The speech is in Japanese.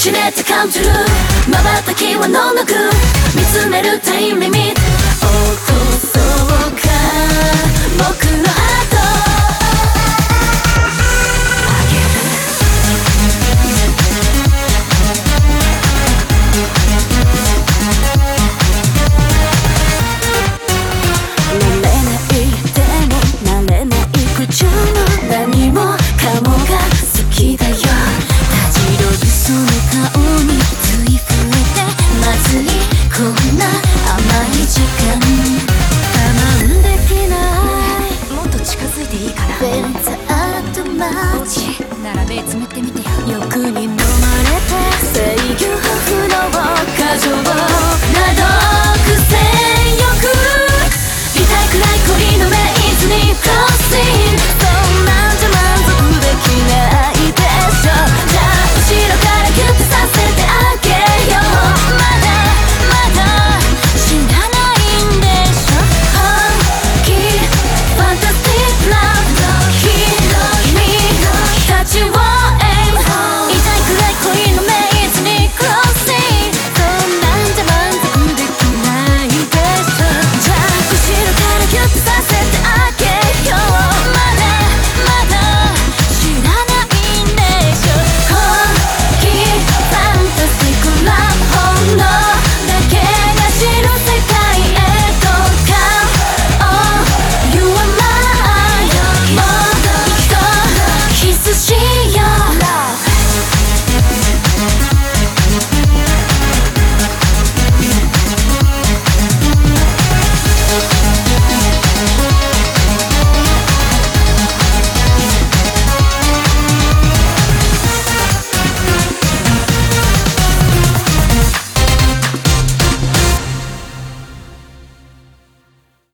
しめて感じる。瞬きはのなく。見つめるタイムリミット。並べ詰めてみてよ。欲に飲まれて制御不能過剰。